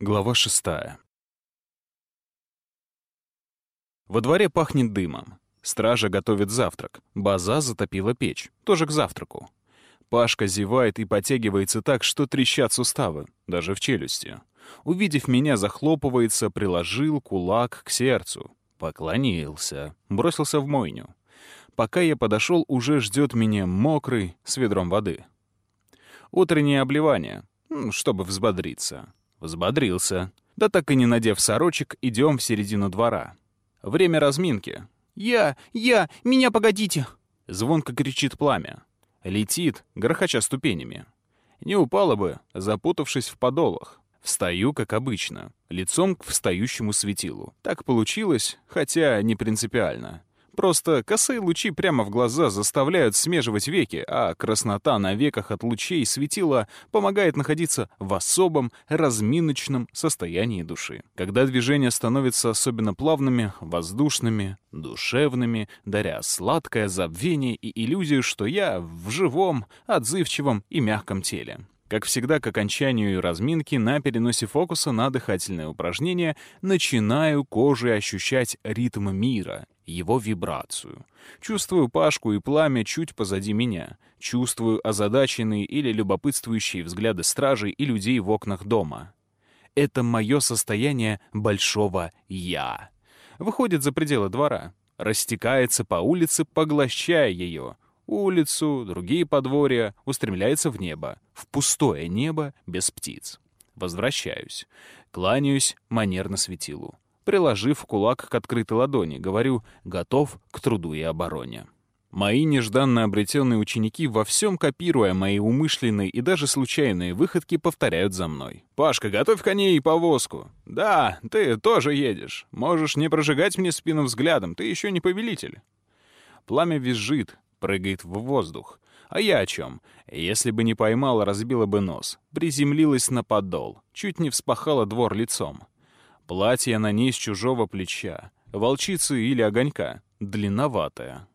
Глава шестая. Во дворе пахнет дымом. Стража готовит завтрак. База затопила печь. Тоже к завтраку. Пашка зевает и потягивается так, что трещат суставы, даже в челюсти. Увидев меня, захлопывается, приложил кулак к сердцу. Поклонился. Бросился в мойню. Пока я подошел, уже ждет меня мокрый, с ведром воды. Утреннее обливание, чтобы взбодриться. Взбодрился. Да так и не надев сорочек, идем в середину двора. Время разминки. «Я! Я! Меня погодите!» Звонко кричит пламя. Летит, грохоча ступенями. Не упала бы, запутавшись в подолах. Встаю, как обычно, лицом к встающему светилу. Так получилось, хотя не принципиально. Просто косые лучи прямо в глаза заставляют смеживать веки, а краснота на веках от лучей светила помогает находиться в особом разминочном состоянии души. Когда движения становятся особенно плавными, воздушными, душевными, даря сладкое забвение и иллюзию, что я в живом, отзывчивом и мягком теле. Как всегда, к окончанию разминки на переносе фокуса на дыхательное упражнение начинаю кожей ощущать ритм мира, его вибрацию. Чувствую Пашку и пламя чуть позади меня. Чувствую озадаченные или любопытствующие взгляды стражей и людей в окнах дома. Это мое состояние большого «я». Выходит за пределы двора, растекается по улице, поглощая ее — улицу, другие подворья, устремляется в небо, в пустое небо без птиц. Возвращаюсь. Кланяюсь манерно светилу. Приложив кулак к открытой ладони, говорю «готов к труду и обороне». Мои нежданно обретенные ученики, во всем копируя мои умышленные и даже случайные выходки, повторяют за мной. «Пашка, готовь коней и повозку». «Да, ты тоже едешь. Можешь не прожигать мне спину взглядом, ты еще не повелитель». Пламя визжит, прыгает в воздух. А я о чем? Если бы не поймала, разбила бы нос. Приземлилась на подол. Чуть не вспахала двор лицом. Платье на ней с чужого плеча. Волчицы или огонька. Длинноватое.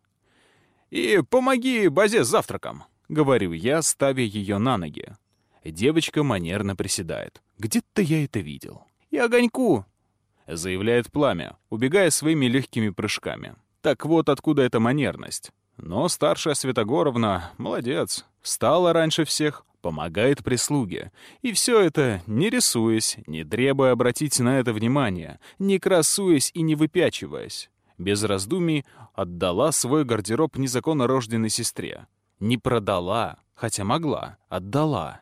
«И помоги базе с завтраком», — говорю я, ставя ее на ноги. Девочка манерно приседает. «Где-то я это видел». «И огоньку», — заявляет пламя, убегая своими легкими прыжками. Так вот откуда эта манерность. Но старшая Святогоровна, молодец, встала раньше всех, помогает прислуге. И все это не рисуясь, не требуя обратить на это внимание, не красуясь и не выпячиваясь. Без раздумий отдала свой гардероб незаконно рожденной сестре. Не продала, хотя могла, отдала.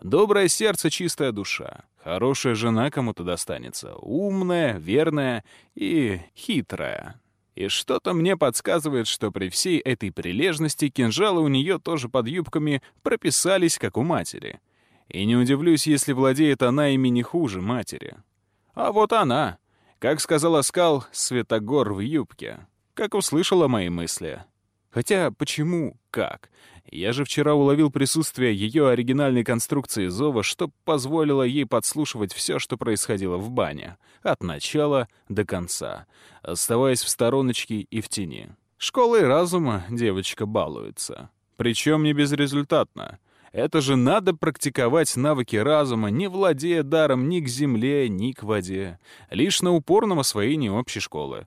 Доброе сердце, чистая душа. Хорошая жена кому-то достанется. Умная, верная и хитрая. И что-то мне подсказывает, что при всей этой прилежности кинжалы у нее тоже под юбками прописались, как у матери. И не удивлюсь, если владеет она ими не хуже матери. А вот она, как сказал Аскал, Светогор в юбке, как услышала мои мысли. Хотя почему «как»? Я же вчера уловил присутствие ее оригинальной конструкции зова, что позволило ей подслушивать все, что происходило в бане, от начала до конца, оставаясь в стороночке и в тени. Школой разума девочка балуется. Причем не безрезультатно. Это же надо практиковать навыки разума, не владея даром ни к земле, ни к воде. Лишь на упорном освоении общей школы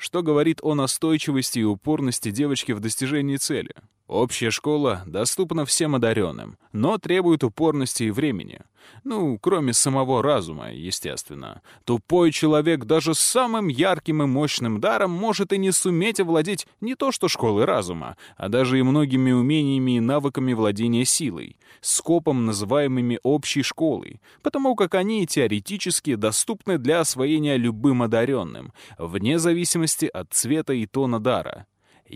что говорит о настойчивости и упорности девочки в достижении цели. Общая школа доступна всем одаренным, но требует упорности и времени. Ну, кроме самого разума, естественно. Тупой человек даже с самым ярким и мощным даром может и не суметь овладеть не то что школой разума, а даже и многими умениями и навыками владения силой, скопом, называемыми общей школой, потому как они теоретически доступны для освоения любым одаренным, вне зависимости от цвета и тона дара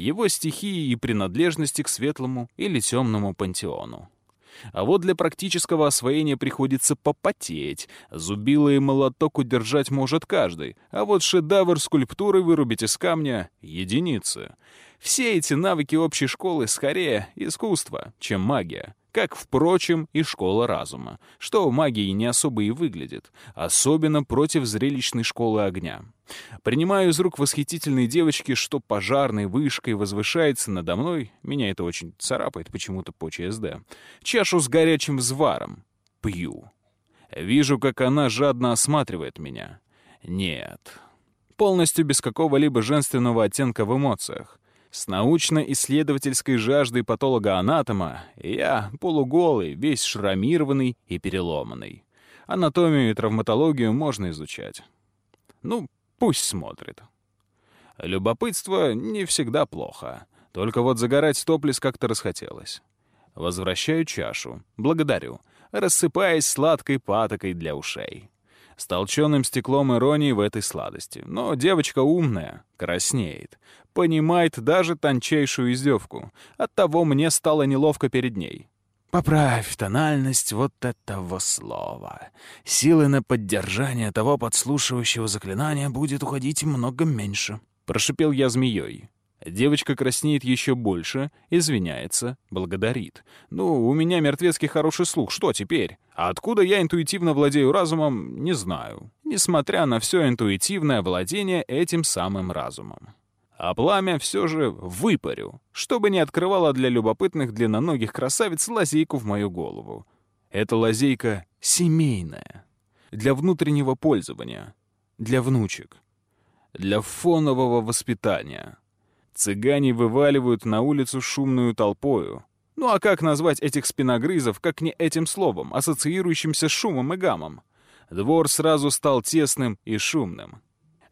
его стихии и принадлежности к светлому или темному пантеону. А вот для практического освоения приходится попотеть. Зубило и молоток удержать может каждый, а вот шедевр скульптуры вырубить из камня — единицы. Все эти навыки общей школы скорее искусство, чем магия как, впрочем, и школа разума, что в магии не особо и выглядит, особенно против зрелищной школы огня. Принимаю из рук восхитительной девочки, что пожарной вышкой возвышается надо мной, меня это очень царапает почему-то по ЧСД, чашу с горячим взваром. Пью. Вижу, как она жадно осматривает меня. Нет. Полностью без какого-либо женственного оттенка в эмоциях. С научно-исследовательской жаждой патолога-анатома я полуголый, весь шрамированный и переломанный. Анатомию и травматологию можно изучать. Ну, пусть смотрит. Любопытство не всегда плохо. Только вот загорать топлис как-то расхотелось. Возвращаю чашу. Благодарю. Рассыпаясь сладкой патокой для ушей. С толченым стеклом иронии в этой сладости. Но девочка умная, краснеет. Понимает даже тончайшую издевку. Оттого мне стало неловко перед ней. Поправь тональность вот этого слова. Силы на поддержание того подслушивающего заклинания будет уходить много меньше. Прошипел я змеей. Девочка краснеет еще больше, извиняется, благодарит. Ну, у меня мертвецкий хороший слух, что теперь? А откуда я интуитивно владею разумом, не знаю. Несмотря на все интуитивное владение этим самым разумом. А пламя все же выпарю, чтобы не открывало для любопытных длинноногих красавиц лазейку в мою голову. Эта лазейка семейная, для внутреннего пользования, для внучек, для фонового воспитания. Цыгане вываливают на улицу шумную толпою. Ну а как назвать этих спиногрызов, как не этим словом, ассоциирующимся с шумом и гамом? Двор сразу стал тесным и шумным.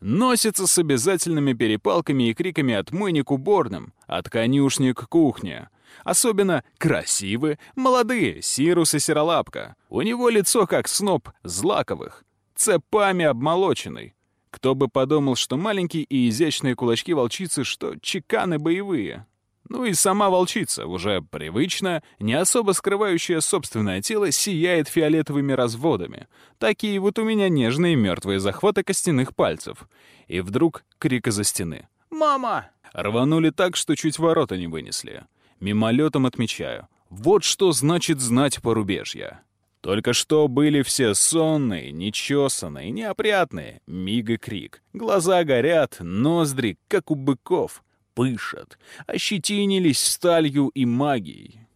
Носится с обязательными перепалками и криками от мойни к уборным, от конюшни к кухне. Особенно красивы, молодые, Сирус и Серолапка. У него лицо как сноп злаковых, цепами обмолоченный. Кто бы подумал, что маленькие и изящные кулачки волчицы, что чеканы боевые. Ну и сама волчица, уже привычно, не особо скрывающая собственное тело, сияет фиолетовыми разводами. Такие вот у меня нежные мертвые захваты костяных пальцев. И вдруг крик из-за стены. «Мама!» Рванули так, что чуть ворота не вынесли. Мимолетом отмечаю. Вот что значит знать порубежья. Только что были все сонные, нечесанные, неопрятные. Миг и крик. Глаза горят, ноздри, как у быков. Пышат, ощетинились сталью и магией.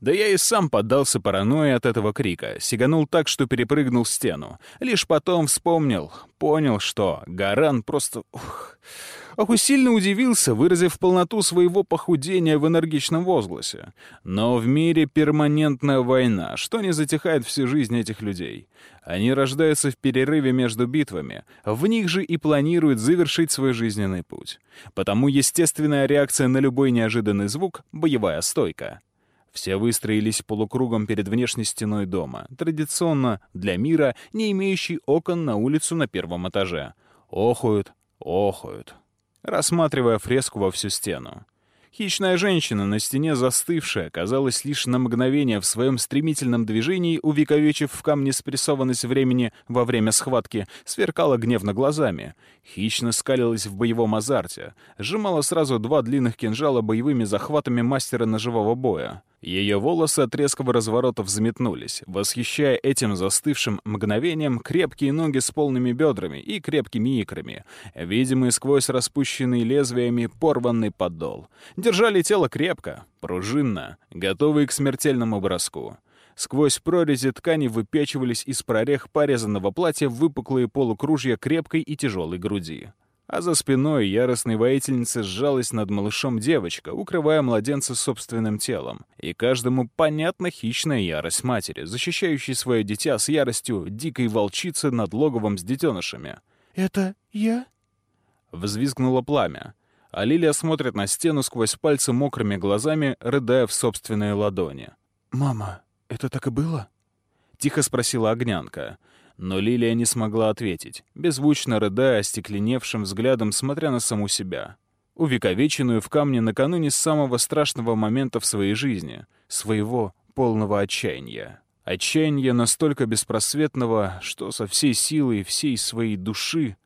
Да я и сам поддался паранойи от этого крика, сиганул так, что перепрыгнул стену. Лишь потом вспомнил, понял, что Гаран просто... Ух, Оху сильно удивился, выразив полноту своего похудения в энергичном возгласе. Но в мире перманентная война, что не затихает всю жизнь этих людей. Они рождаются в перерыве между битвами, в них же и планируют завершить свой жизненный путь. Потому естественная реакция на любой неожиданный звук — боевая стойка. Все выстроились полукругом перед внешней стеной дома, традиционно для мира, не имеющий окон на улицу на первом этаже. Охуют, охуют рассматривая фреску во всю стену. Хищная женщина на стене застывшая, казалось, лишь на мгновение в своем стремительном движении, увековечив в камне спрессованность времени во время схватки, сверкала гневно глазами. Хищно скалилась в боевом азарте, сжимала сразу два длинных кинжала боевыми захватами мастера ножевого боя. Ее волосы от резкого разворота взметнулись, восхищая этим застывшим мгновением крепкие ноги с полными бедрами и крепкими икрами, видимый сквозь распущенный лезвиями порванный подол. Держали тело крепко, пружинно, готовые к смертельному броску. Сквозь прорези ткани выпечивались из прорех порезанного платья выпуклые полукружья крепкой и тяжелой груди а за спиной яростной воительницы сжалась над малышом девочка, укрывая младенца собственным телом. И каждому понятна хищная ярость матери, защищающей свое дитя с яростью дикой волчицы над логовом с детенышами. «Это я?» Взвизгнуло пламя. А Лилия смотрит на стену сквозь пальцы мокрыми глазами, рыдая в собственные ладони. «Мама, это так и было?» — тихо спросила Огнянка. Но Лилия не смогла ответить, беззвучно рыдая, остекленевшим взглядом, смотря на саму себя. Увековеченную в камне накануне самого страшного момента в своей жизни, своего полного отчаяния. Отчаяния настолько беспросветного, что со всей силой всей своей души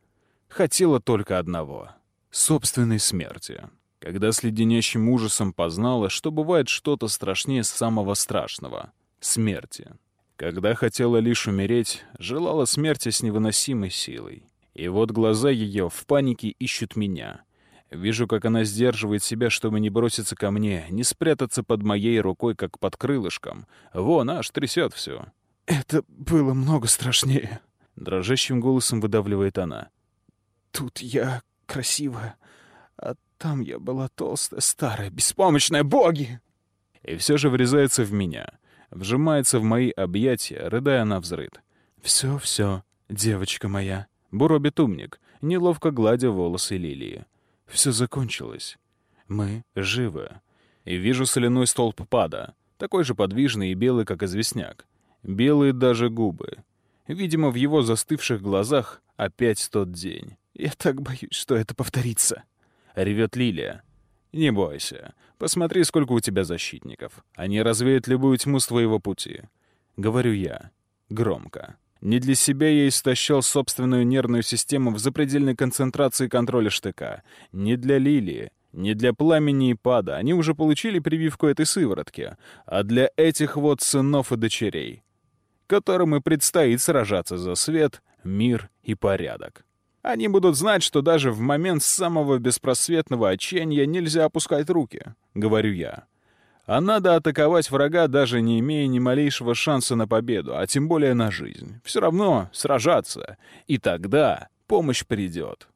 хотела только одного — собственной смерти. Когда с леденящим ужасом познала, что бывает что-то страшнее самого страшного — смерти. Когда хотела лишь умереть, желала смерти с невыносимой силой. И вот глаза ее в панике ищут меня. Вижу, как она сдерживает себя, чтобы не броситься ко мне, не спрятаться под моей рукой, как под крылышком. Вон, аж трясет все. Это было много страшнее. Дрожащим голосом выдавливает она. Тут я красивая, а там я была толстая, старая, беспомощная, боги! И все же врезается в меня, вжимается в мои объятия, рыдая на взрыд. Все, все, девочка моя. Буробит умник, неловко гладя волосы лилии. Все закончилось. Мы живы. И вижу соляной столб пада, такой же подвижный и белый, как известняк. Белые даже губы. Видимо, в его застывших глазах опять тот день. «Я так боюсь, что это повторится», — ревет Лилия. «Не бойся. Посмотри, сколько у тебя защитников. Они развеют любую тьму с твоего пути». Говорю я. Громко. Не для себя я истощал собственную нервную систему в запредельной концентрации контроля штыка. Не для Лилии. Не для пламени и пада. Они уже получили прививку этой сыворотки. А для этих вот сынов и дочерей, которым и предстоит сражаться за свет, мир и порядок. Они будут знать, что даже в момент самого беспросветного отчаяния нельзя опускать руки, говорю я. А надо атаковать врага, даже не имея ни малейшего шанса на победу, а тем более на жизнь. Все равно сражаться. И тогда помощь придет.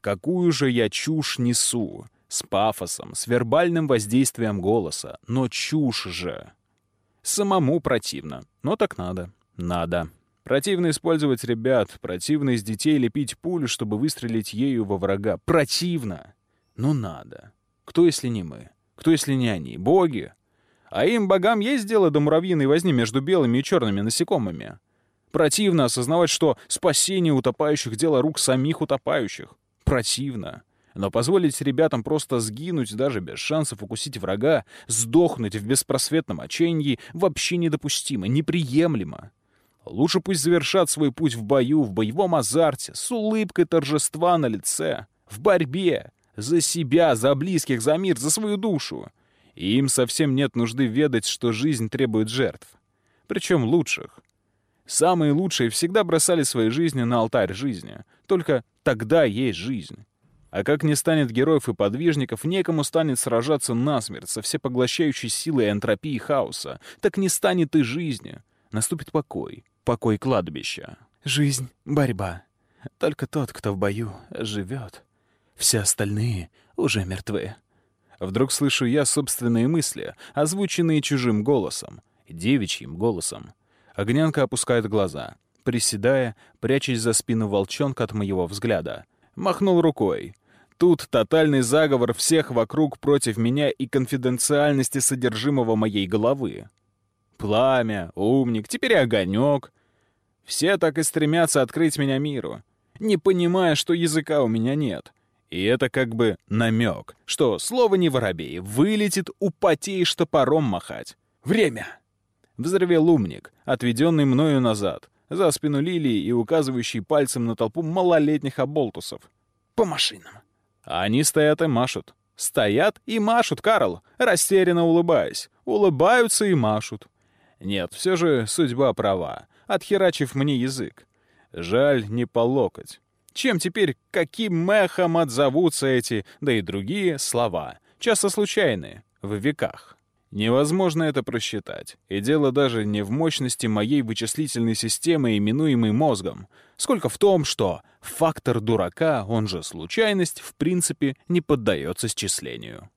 Какую же я чушь несу? С пафосом, с вербальным воздействием голоса. Но чушь же. Самому противно. Но так надо. Надо. Противно использовать ребят, противно из детей лепить пулю, чтобы выстрелить ею во врага. Противно! Но надо. Кто, если не мы? Кто, если не они? Боги? А им, богам, есть дело до муравьиной возни между белыми и черными насекомыми. Противно осознавать, что спасение утопающих — дело рук самих утопающих. Противно. Но позволить ребятам просто сгинуть даже без шансов укусить врага, сдохнуть в беспросветном отчаянии вообще недопустимо, неприемлемо. Лучше пусть завершат свой путь в бою, в боевом азарте, с улыбкой торжества на лице, в борьбе, за себя, за близких, за мир, за свою душу. И им совсем нет нужды ведать, что жизнь требует жертв. Причем лучших. Самые лучшие всегда бросали свои жизни на алтарь жизни. Только тогда есть жизнь. А как не станет героев и подвижников, некому станет сражаться насмерть со всепоглощающей силой энтропии хаоса. Так не станет и жизни. Наступит покой покой кладбища. Жизнь — борьба. Только тот, кто в бою, живет. Все остальные уже мертвы. Вдруг слышу я собственные мысли, озвученные чужим голосом, девичьим голосом. Огнянка опускает глаза, приседая, прячась за спину волчонка от моего взгляда. Махнул рукой. Тут тотальный заговор всех вокруг против меня и конфиденциальности содержимого моей головы. Пламя, умник, теперь огонек. Все так и стремятся открыть меня миру, не понимая, что языка у меня нет. И это как бы намек, что слово не воробей, вылетит, употеешь топором махать. Время! Взревел умник, отведенный мною назад, за спину лилии и указывающий пальцем на толпу малолетних оболтусов. По машинам. Они стоят и машут. Стоят и машут, Карл, растерянно улыбаясь. Улыбаются и машут. Нет, все же судьба права, отхерачив мне язык. Жаль, не по локоть. Чем теперь, каким мехом отзовутся эти, да и другие слова, часто случайные, в веках? Невозможно это просчитать. И дело даже не в мощности моей вычислительной системы, именуемой мозгом, сколько в том, что фактор дурака, он же случайность, в принципе, не поддается счислению.